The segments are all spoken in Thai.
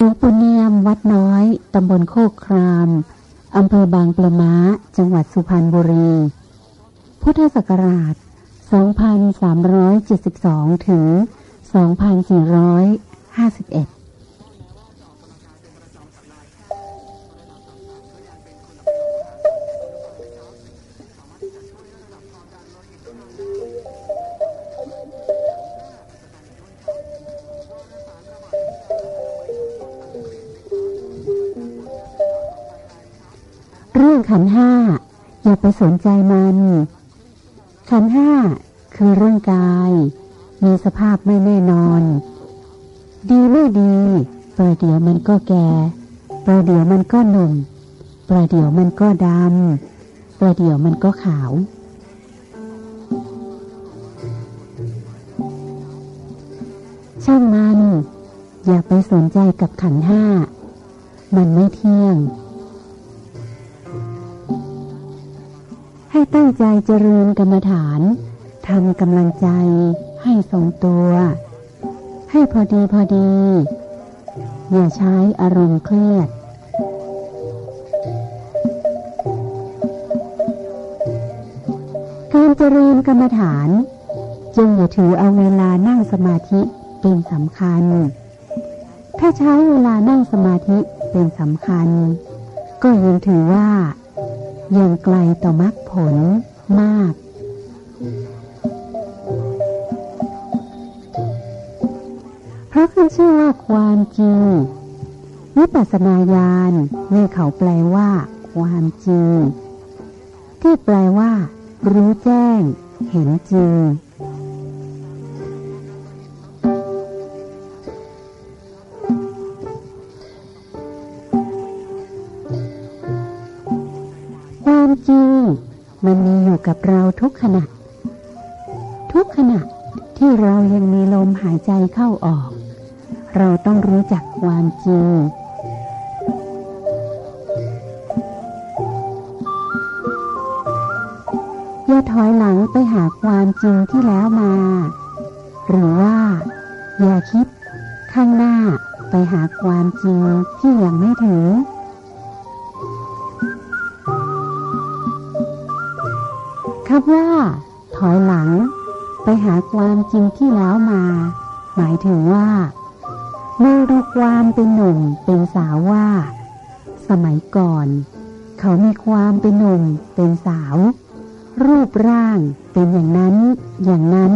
หลวงปู่เนียมวัดน้อย ตำบลโคกครามอำเภอบางปะมาจังหวัดสุพรรณบุรี พุทธศักราช 2372 ถึง 2451 อย่าไปสนใจมัน ขันห้าคือร่างกาย มีสภาพไม่แน่นอน ดีไม่ดีประเดี๋ยวมันก็แก่ประเดี๋ยวมันก็หนุ่มประเดี๋ยวมันก็ดำประเดี๋ยวมันก็ขาว ช่างมัน อย่าไปสนใจกับขันห้า มันไม่เที่ยง ตั้งใจเจริญกรรมฐานทำกำลังใจให้ทรงตัว ให้พอดีพอดี อย่าใช้อารมณ์เครียด การเจริญกรรมฐาน จึงอย่าถือเอาเวลานั่งสมาธิเป็นสำคัญ ถ้าใช้เวลานั่งสมาธิเป็นสำคัญ ก็ยังถือว่า ยังไกลต่อมรรคผลมาก เพราะขึ้นชื่อว่าความจริงวิปัสสนาญาณนี่เขาแปลว่า ความจริง ที่แปลว่า รู้แจ้ง เห็นจริง กับเราทุกขณะ ทุกขณะที่เรายังมีลมหายใจเข้าออก เราต้องรู้จักความจริงอย่าถอยหลังไปหาความจริงที่แล้วมา หรือว่า อย่าคิดข้างหน้าไปหาความจริงที่ยังไม่ถึง คำว่า ถอยหลัง ไปหาความจริงที่แล้วมา หมายถึงว่าเมื่อดูความเป็นหนุ่มเป็นสาวว่า สมัยก่อน เขามีความเป็นหนุ่มเป็นสาว รูปร่างเป็นอย่างนั้น อย่างนั้น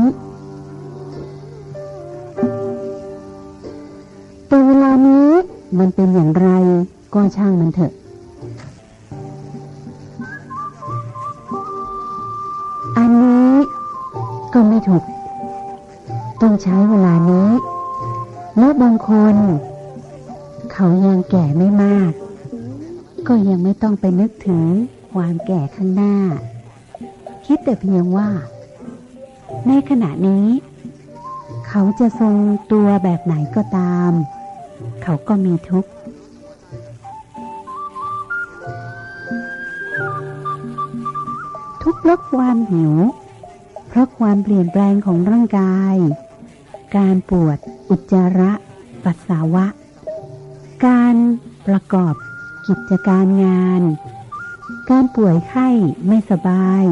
แต่เวลานี้มันเป็นอย่างไรก็ช่างมันเถอะ ต้องใช้เวลานี้ และบางคน เขายังแก่ไม่มาก ก็ยังไม่ต้องไปนึกถึงความแก่ข้างหน้า คิดแต่เพียงว่า ในขณะนี้ เขาจะทรงตัวแบบไหนก็ตาม เขาก็มีทุกข์ทุกข์เพราะความหิว เพราะความเปลี่ยนแปลงของร่างกาย การปวด อุจจาระปัสสาวะ การประกอบกิจการงาน การป่วยไข้ไม่สบาย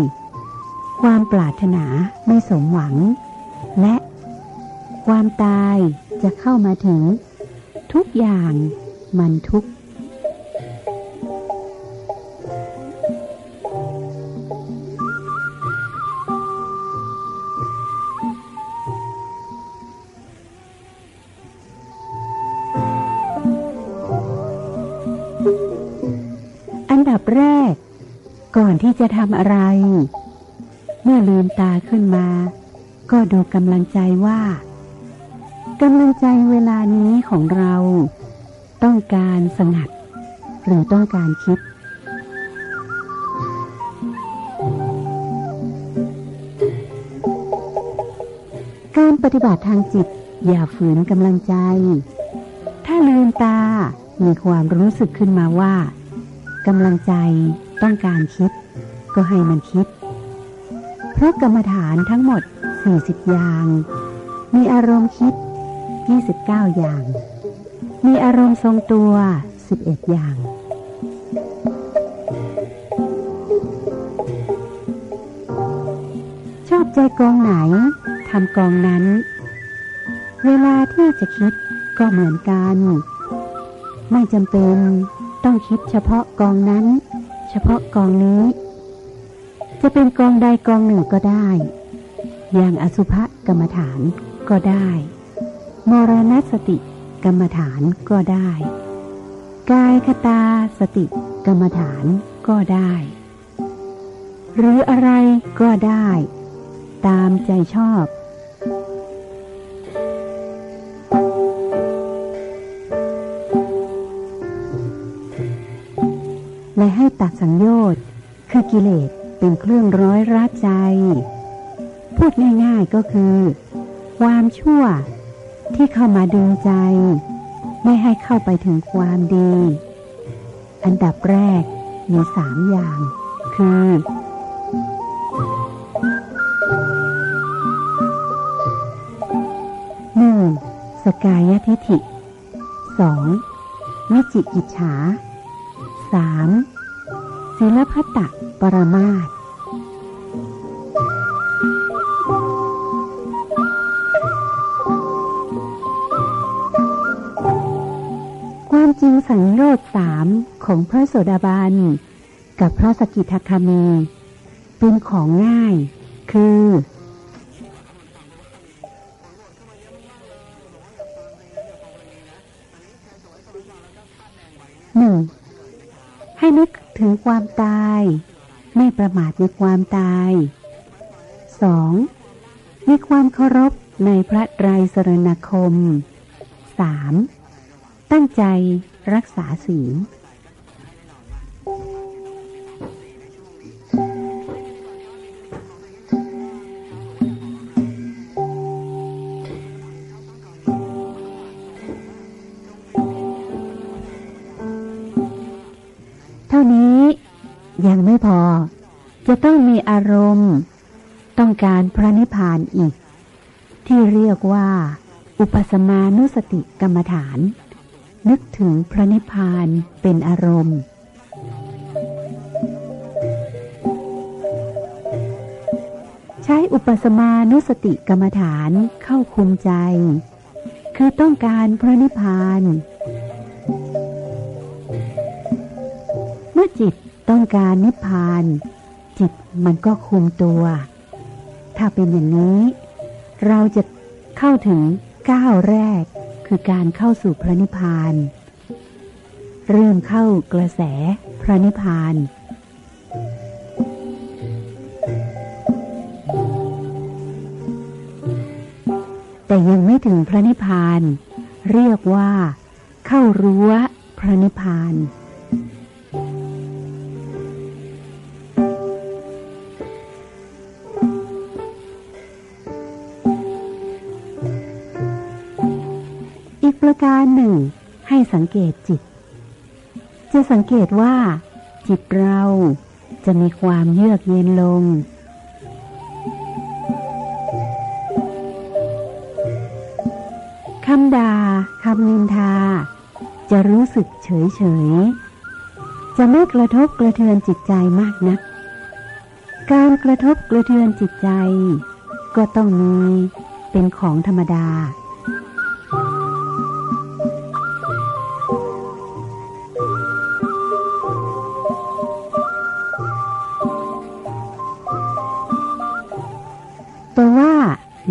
ความปรารถนาไม่สมหวัง และความตายจะเข้ามาถึง ทุกอย่างมันทุกข์ ที่จะทำอะไร เมื่อลืมตาขึ้นมา ก็ดูกำลังใจว่ากำลังใจเวลานี้ของเรา ต้องการสงัด หรือต้องการคิดการปฏิบัติทางจิตอย่าฝืนกำลังใจ ถ้าลืมตามีความรู้สึกขึ้นมาว่ากำลังใจต้องการคิด ก็ให้มันคิด เพราะกรรมฐานทั้งหมด 40 อย่าง มีอารมณ์คิด 29 อย่าง มีอารมณ์ทรงตัวสิบเอ็ดอย่าง ชอบใจกองไหนทำกองนั้น เวลาที่จะคิดก็เหมือนกัน ไม่จำเป็นต้องคิดเฉพาะกองนั้น เฉพาะกองนี้ จะเป็นกองใดกองหนึ่งก็ได้ อย่างอสุภกรรมฐานก็ได้ มรณสติกรรมฐานก็ได้ กายคตาสติกรรมฐานก็ได้ หรืออะไรก็ได้ ตามใจชอบและให้ตัดสังโยชน์คือกิเลส เป็นเครื่องร้อยรัดใจ พูดง่ายๆก็คือ ความชั่วที่เข้ามาดึงใจ ไม่ให้เข้าไปถึงความดี อันดับแรกมีสามอย่าง คือหนึ่งสกายทิฐิสองวิจิกิจฉาสามศิลพัตต ปรมาตความจริงสังโยชน์สามของพระโสดาบันกับพระสกิทาคามีเป็นของง่าย คือ หนึ่ง ให้นึกถึงความตา ประมาทในความตายสองมีความเคารพในพระไตรสรณคมสามตั้งใจรักษาศีลเท่านี้ยังไม่พอ จะต้องมีอารมณ์ ต้องการพระนิพพานอีก ที่เรียกว่า อุปสมานุสติกรรมฐาน นึกถึงพระนิพพานเป็นอารมณ์ใช้อุปสมานุสติกรรมฐานเข้าคุมใจ คือต้องการพระนิพพาน เมื่อจิตต้องการนิพพาน จิตมันก็คุมตัว ถ้าเป็นอย่างนี้ เราจะเข้าถึงก้าวแรก คือการเข้าสู่พระนิพพาน เริ่มเข้ากระแสพระนิพพานแต่ยังไม่ถึงพระนิพพาน เรียกว่า เข้ารั้วพระนิพพาน เกตจิต จะสังเกตว่า จิตเราจะมีความเยือกเย็นลง คำด่าคำนินทา จะรู้สึกเฉยเฉย จะไม่กระทบกระเทือนจิตใจมากนัก การกระทบกระเทือนจิตใจ ก็ต้องมีเป็นของธรรมดา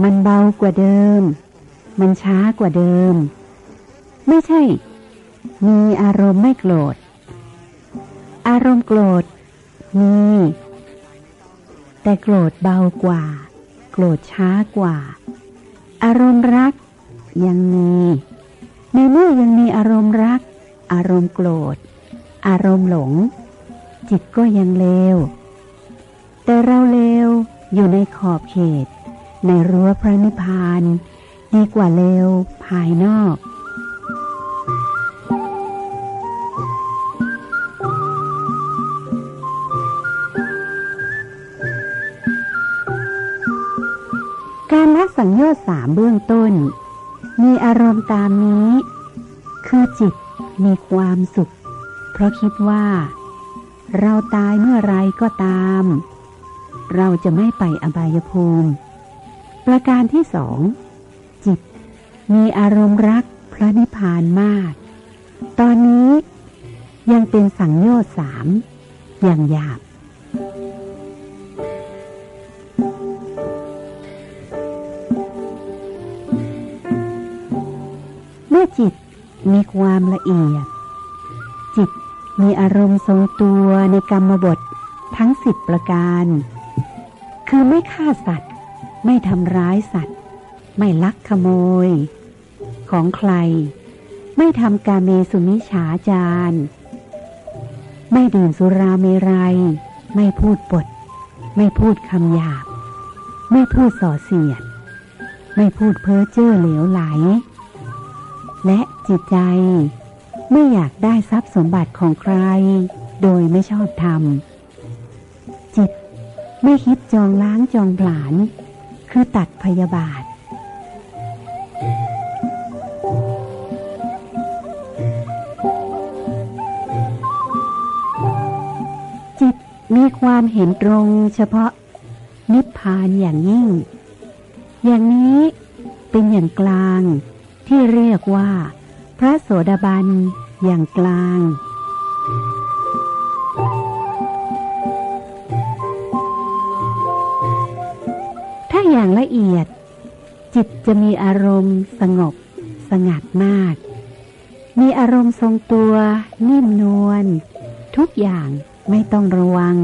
มันเบากว่าเดิม มันช้ากว่าเดิม ไม่ใช่ มีอารมณ์ไม่โกรธ อารมณ์โกรธ มี แต่โกรธเบากว่า โกรธช้ากว่า อารมณ์รัก ยังมี ในเมื่อยังมีอารมณ์รัก อารมณ์โกรธ อารมณ์หลง จิตก็ยังเลว แต่เราเลวอยู่ในขอบเขต ในรั้วพระนิพพาน ดีกว่าเลวภายนอกการละสังโยชน์สามเบื้องต้น มีอารมณ์ตามนี้ คือจิตมีความสุข เพราะคิดว่า เราตายเมื่อไรก็ตาม เราจะไม่ไปอบายภูมิ ประการที่สองจิต มีอารมณ์รักพระนิพพานมาก ตอนนี้ยังเป็นสังโยชน์สามอย่างหยาบ เมื่อจิตมีความละเอียด จิตมีอารมณ์ทรงตัวในกรรมบททั้งสิบประการ คือไม่ฆ่าสัตว์ ไม่ทำร้ายสัตว์ ไม่ลักขโมย ของใคร ไม่ทำกาเมสุมิฉาจาร ไม่ดื่มสุราเมรัย ไม่พูดปด ไม่พูดคำหยาบ ไม่พูดส่อเสียด ไม่พูดเพ้อเจ้อเหลวไหล และจิตใจไม่อยากได้ทรัพย์สมบัติของใคร โดยไม่ชอบธรรม จิตไม่คิดจองล้างจองผลาญ คือตัดพยาบาท จิตมีความเห็นตรงเฉพาะนิพพานอย่างยิ่ง อย่างนี้เป็นอย่างกลางที่เรียกว่า พระโสดาบันอย่างกลาง อย่างละเอียด จิตจะมีอารมณ์สงบสงัดมาก มีอารมณ์ทรงตัวนิ่มนวลทุกอย่างไม่ต้องระวัง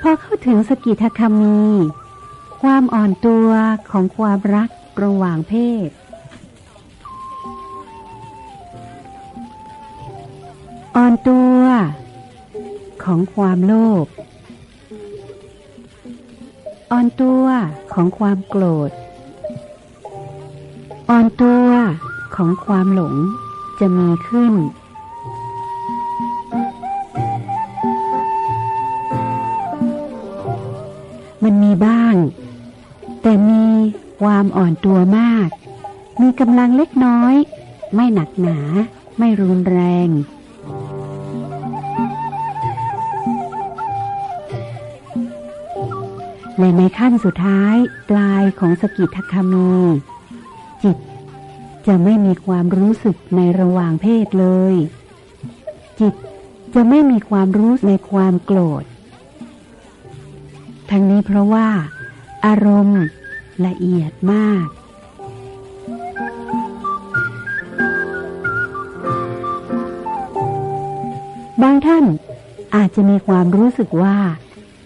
พอเข้าถึงสกิทาคามี ความอ่อนตัวของความรักระหว่างเพศ อ่อนตัวของความโลภ อ่อนตัวของความโกรธ อ่อนตัวของความหลงจะมีขึ้น มันมีบ้าง แต่มีความอ่อนตัวมาก มีกำลังเล็กน้อย ไม่หนักหนา ไม่รุนแรง และในขั้นสุดท้ายปลายของสกิทคามี จิต จะไม่มีความรู้สึกในระหว่างเพศเลย จิตจะไม่มีความรู้ในความโกรธ ทั้งนี้เพราะว่า อารมณ์ละเอียดมากบางท่านอาจจะมีความรู้สึกว่า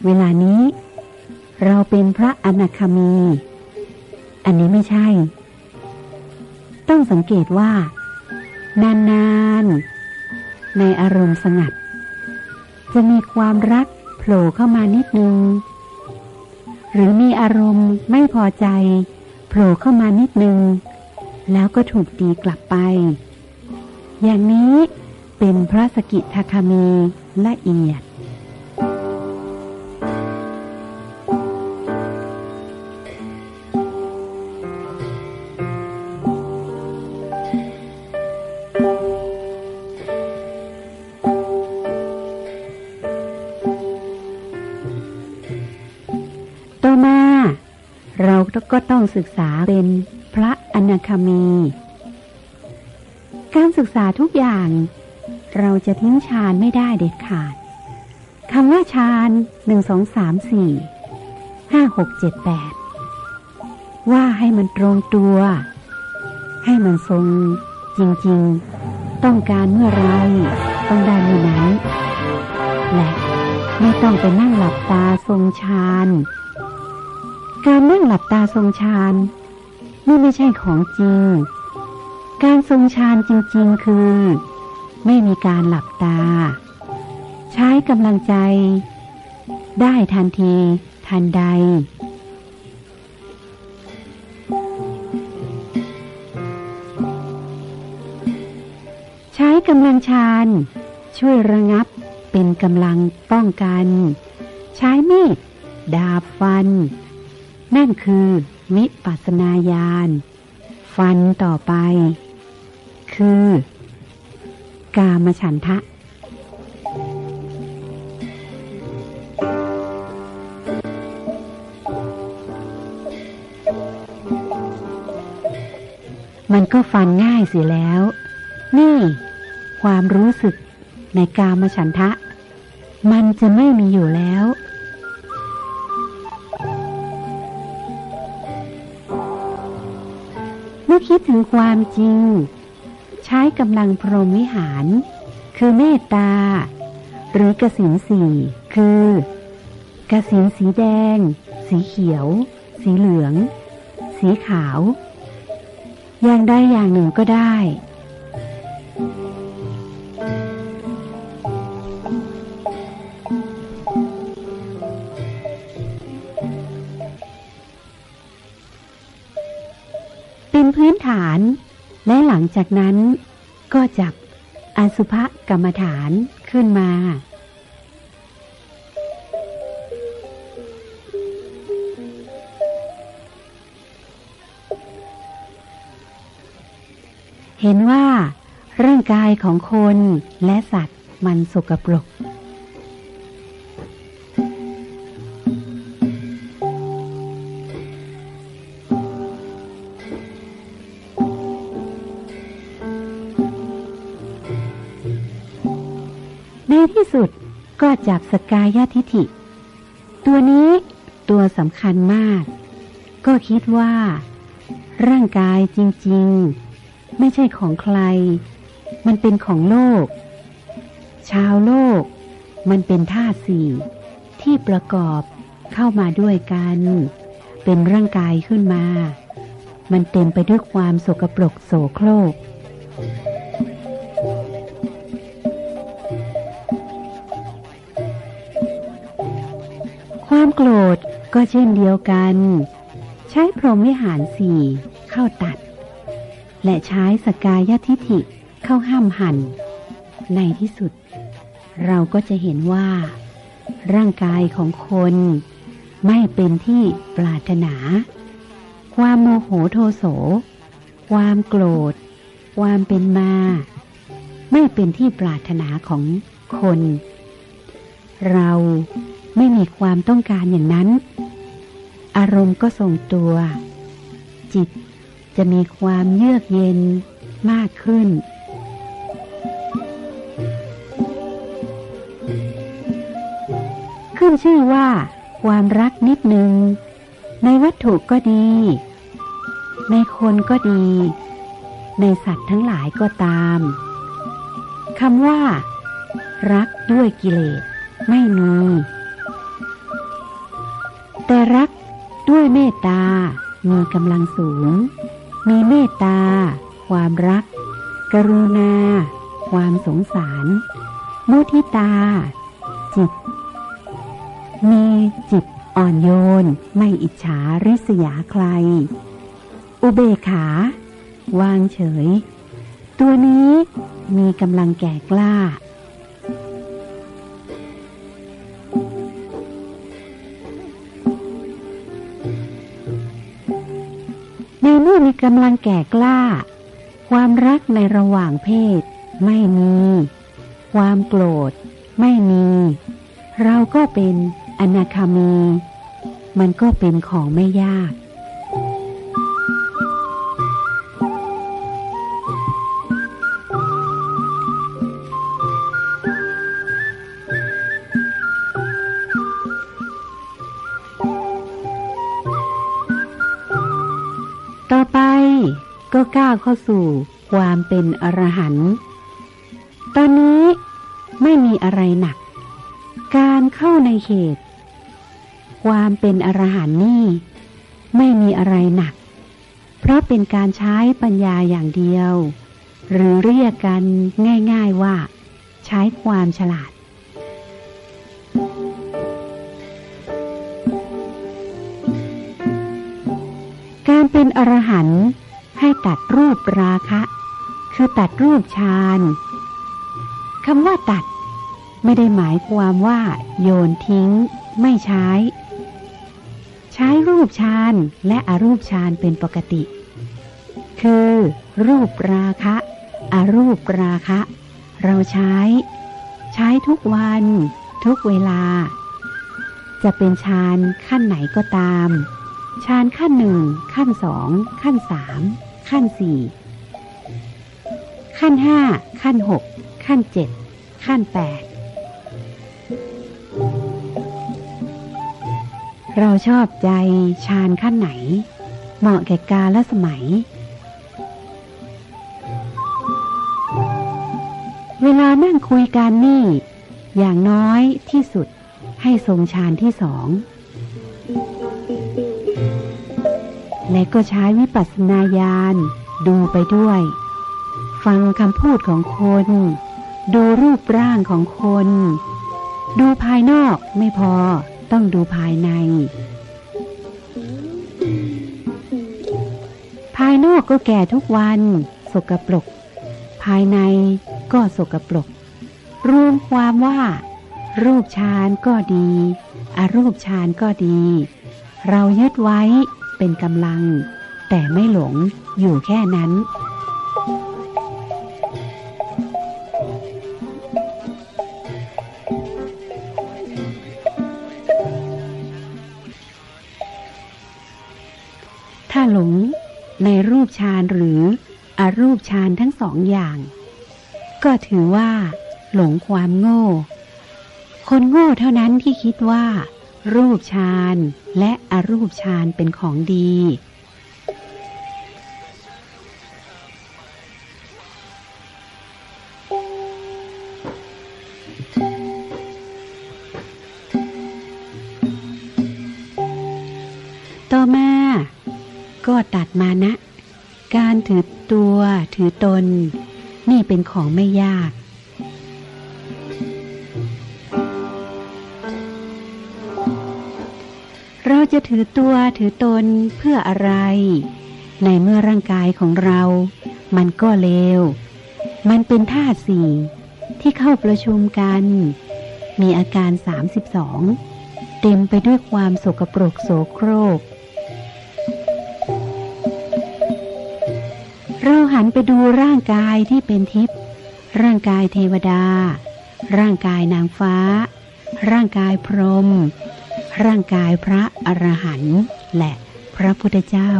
เวลานี้ เราเป็นพระอนาคามี อันนี้ไม่ใช่ ต้องสังเกตว่า นานๆ ในอารมณ์สงัด จะมีความรักโผล่เข้ามานิดนึง หรือมีอารมณ์ไม่พอใจโผล่เข้ามานิดนึง แล้วก็ถูกตีกลับไป อย่างนี้เป็นพระสกิทาคามีละเอียด ก็ต้องศึกษาเป็นพระอนาคามี การศึกษาทุกอย่าง เราจะทิ้งฌานไม่ได้เด็ดขาดคำว่าฌานหนึ่งสองสามสี่ห้าหกเจ็ดแปดว่าให้มันตรงตัว ให้มันทรงจริงๆ ต้องการเมื่อไรต้องได้เมื่อนั้น และไม่ต้องไปนั่งหลับตาทรงฌาน การนั่งหลับตาทรงฌานนี่ไม่ใช่ของจริง การทรงฌานจริงๆคือ ไม่มีการหลับตา ใช้กำลังใจ ได้ทันทีทันใดใช้กำลังฌานช่วยระงับเป็นกำลังป้องกัน ใช้มีดดาบฟัน นั่นคือวิปัสนาญาณ ฟันต่อไป คือ กามฉันทะ มันก็ฟันง่ายเสียแล้ว นี่ ความรู้สึกในกามฉันทะ มันจะไม่มีอยู่แล้ว คิดถึงความจริง ใช้กำลังพรหมวิหาร คือเมตตา หรือกสินสีคือกสินสีแดง สีเขียว สีเหลือง สีขาว อย่างใดอย่างหนึ่งก็ได้ ละหลังจากนั้นก็จับอสุภกรรมฐานขึ้นมา เห็นว่าร่างกายของคนและสัตว์มันสกปรก ก็จับสกายทิฐิ ตัวนี้ตัวสำคัญมาก ก็คิดว่า ร่างกายจริง ๆ ไม่ใช่ของใคร มันเป็นของโลก ชาวโลก มันเป็นธาตุสี่ที่ประกอบเข้ามาด้วยกัน เป็นร่างกายขึ้นมา มันเต็มไปด้วยความโสกปรกโสโครก โกรธก็เช่นเดียวกัน ใช้พรหมวิหารสี่เข้าตัด และใช้สกายทิฐิเข้าห้ามหัน ในที่สุด เราก็จะเห็นว่า ร่างกายของคนไม่เป็นที่ปรารถนา ความโมโหโทโส ความโกรธ ความเป็นมา ไม่เป็นที่ปรารถนาของคน เรา ไม่มีความต้องการอย่างนั้น อารมณ์ก็ทรงตัว จิตจะมีความเยือกเย็นมากขึ้น ขึ้นชื่อว่าความรักนิดหนึ่งในวัตถุก็ดี ในคนก็ดี ในสัตว์ทั้งหลายก็ตามคำว่า รักด้วยกิเลสไม่มี แต่รักด้วยเมตตา มีกำลังสูง มีเมตตา ความรัก กรุณา ความสงสาร มุทิตา จิต มีจิตอ่อนโยน ไม่อิจฉาริษยาใคร อุเบกขา วางเฉย ตัวนี้มีกำลังแก่กล้า กำลังแก่กล้า ความรักในระหว่างเพศ ไม่มี ความโกรธ ไม่มี เราก็เป็นอนาคามี มันก็เป็นของไม่ยาก เข้าสู่ความเป็นอรหันต์ตอนนี้ไม่มีอะไรหนัก การเข้าในเขต ความเป็นอรหันต์นี่ ไม่มีอะไรหนัก เพราะเป็นการใช้ปัญญาอย่างเดียว หรือเรียกกันง่าย ๆว่า ใช้ความฉลาดการเป็นอรหันต์ ให้ตัดรูปราคะ คือตัดรูปฌานคำว่าตัด ไม่ได้หมายความว่า โยนทิ้ง ไม่ใช้ ใช้รูปฌานและอรูปฌานเป็นปกติ คือ รูปราคะอรูปราคะ เราใช้ ใช้ทุกวัน ทุกเวลา จะเป็นฌานขั้นไหนก็ตาม ฌานขั้นหนึ่งขั้นสองขั้นสามขั้นสี่ขั้นห้าขั้นหกขั้นเจ็ดขั้นแปดเราชอบใจฌานขั้นไหน เหมาะแก่กาลสมัย เวลานั่งคุยกันนี่ อย่างน้อยที่สุดให้ทรงฌานที่สอง และก็ใช้วิปัสสนาญาณดูไปด้วย ฟังคำพูดของคน ดูรูปร่างของคน ดูภายนอกไม่พอต้องดูภายใน ภายนอกก็แก่ทุกวัน สกปรก ภายในก็สกปรก รวมความว่า รูปฌานก็ดี อรูปฌานก็ดี เรายึดไว้ เป็นกำลัง แต่ไม่หลงอยู่แค่นั้น ถ้าหลงในรูปฌานหรืออรูปฌานทั้งสองอย่าง ก็ถือว่า หลงความโง่ คนโง่เท่านั้นที่คิดว่า รูปฌานและอรูปฌานเป็นของดี ต่อมา ก็ตัดมานะ การถือตัวถือตน นี่เป็นของไม่ยาก เราจะถือตัวถือตนเพื่ออะไร ในเมื่อร่างกายของเรา มันก็เลว มันเป็นธาตุสี่ที่เข้าประชุมกัน มีอาการ 32 เต็มไปด้วยความโสกปรกโสโครก เราหันไปดูร่างกายที่เป็นทิพย์ร่างกายเทวดา ร่างกายนางฟ้า ร่างกายพรหม ร่างกายพระอรหันต์และพระพุทธเจ้า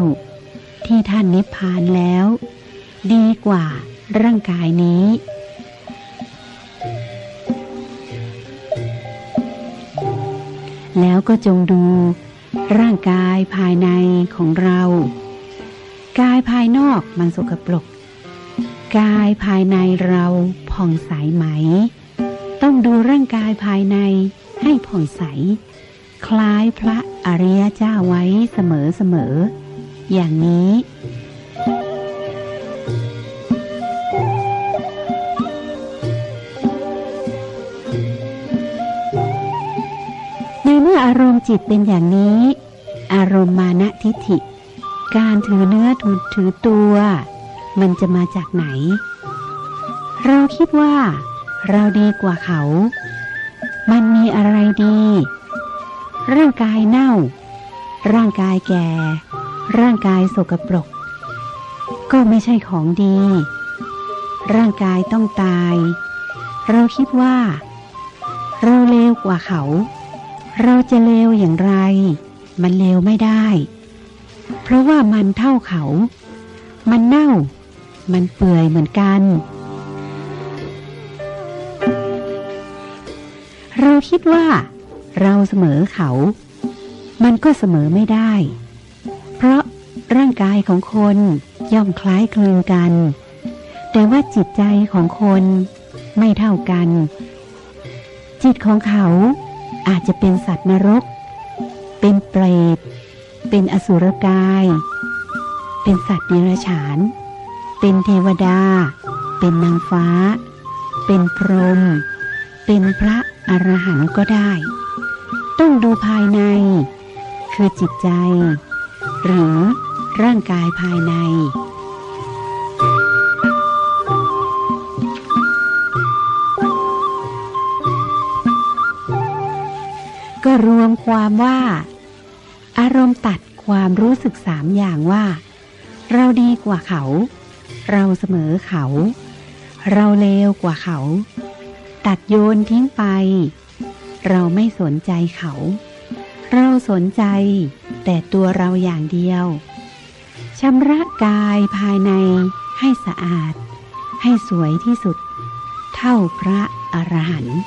ที่ท่านนิพพานแล้ว ดีกว่าร่างกายนี้ แล้วก็จงดู ร่างกายภายในของเรา กายภายนอกมันสกปรกกายภายในเราผ่องใสไหม ต้องดูร่างกายภายในให้ผ่องใส คล้ายพระอริยเจ้าไว้เสมอเสมอ อย่างนี้ ในเมื่ออารมณ์จิตเป็นอย่างนี้ อารมณ์มานะทิฏฐิ การถือเนื้อถือถือตัว มันจะมาจากไหน เราคิดว่า เราดีกว่าเขา มันมีอะไรดี ร่างกายเน่า ร่างกายแก่ ร่างกายสกปรก ก็ไม่ใช่ของดี ร่างกายต้องตาย เราคิดว่า เราเลวกว่าเขา เราจะเลวอย่างไร มันเลวไม่ได้ เพราะว่ามันเท่าเขา มันเน่า มันเปื่อยเหมือนกันเราคิดว่า เราเสมอเขา มันก็เสมอไม่ได้ เพราะร่างกายของคนย่อมคล้ายคลึงกัน แต่ว่าจิตใจของคนไม่เท่ากัน จิตของเขาอาจจะเป็นสัตว์นรก เป็นเปรต เป็นอสุรกาย เป็นสัตว์เดรัจฉาน เป็นเทวดา เป็นนางฟ้า เป็นพรหม เป็นพระอรหันต์ก็ได้ ต้องดูภายใน คือจิตใจ หรือร่างกายภายใน ก็รวมความว่า อารมณ์ตัดความรู้สึกสามอย่างว่า เราดีกว่าเขา เราเสมอเขา เราเลวกว่าเขา ตัดโยนทิ้งไป เราไม่สนใจเขา เราสนใจ แต่ตัวเราอย่างเดียวชำระกายภายในให้สะอาด ให้สวยที่สุด เท่าพระอรหันต์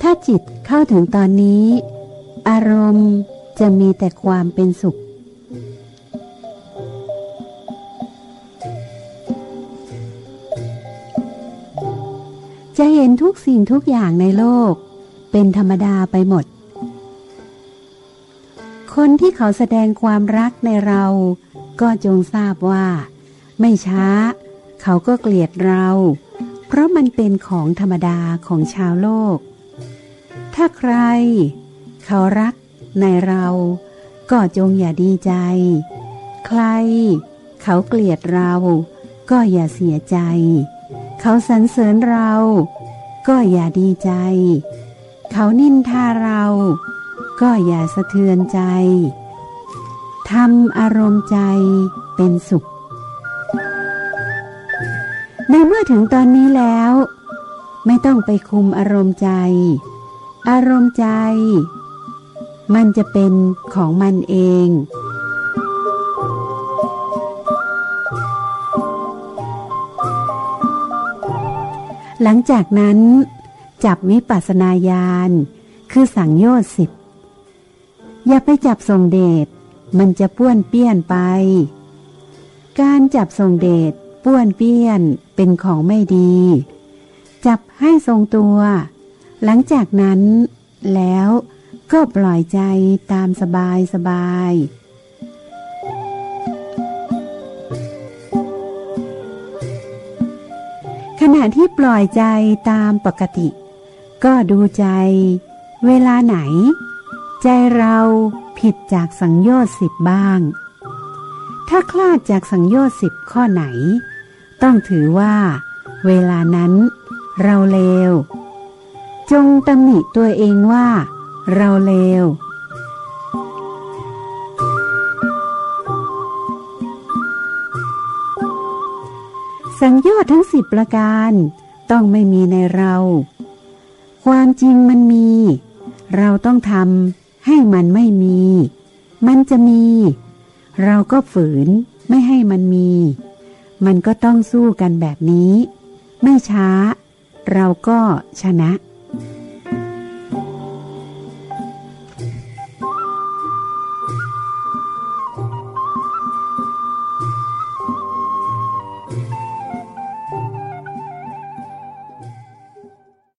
ถ้าจิตเข้าถึงตอนนี้ อารมณ์จะมีแต่ความเป็นสุข จะเห็นทุกสิ่งทุกอย่างในโลก เป็นธรรมดาไปหมด คนที่เขาแสดงความรักในเรา ก็จงทราบว่า ไม่ช้า เขาก็เกลียดเรา เพราะมันเป็นของธรรมดาของชาวโลก ถ้าใคร เขารักในเรา ก็จงอย่าดีใจ ใคร เขาเกลียดเรา ก็อย่าเสียใจ เขาสรรเสริญเรา ก็อย่าดีใจ เขานินทาเรา ก็อย่าสะเทือนใจทำอารมณ์ใจเป็นสุข ในเมื่อถึงตอนนี้แล้ว ไม่ต้องไปคุมอารมณ์ใจ อารมณ์ใจ มันจะเป็นของมันเอง หลังจากนั้น จับวิปัสนาญาณ คือสังโยชน์สิบ อย่าไปจับทรงเดช มันจะป้วนเปี้ยนไป การจับทรงเดชป้วนเปี้ยนเป็นของไม่ดี จับให้ทรงตัว หลังจากนั้น แล้วก็ปล่อยใจตามสบายสบาย ณะที่ปล่อยใจตามปกติ ก็ดูใจ เวลาไหน ใจเราผิดจากสังโยชน์สิบบ้าง ถ้าคลาดจากสังโยชน์สิบข้อไหน ต้องถือว่า เวลานั้น เราเลว จงตำหนิตัวเองว่า เราเลว สังโยชน์ทั้งสิบประการ ต้องไม่มีในเรา ความจริงมันมี เราต้องทำให้มันไม่มี มันจะมี เราก็ฝืนไม่ให้มันมี มันก็ต้องสู้กันแบบนี้ ไม่ช้า เราก็ชนะ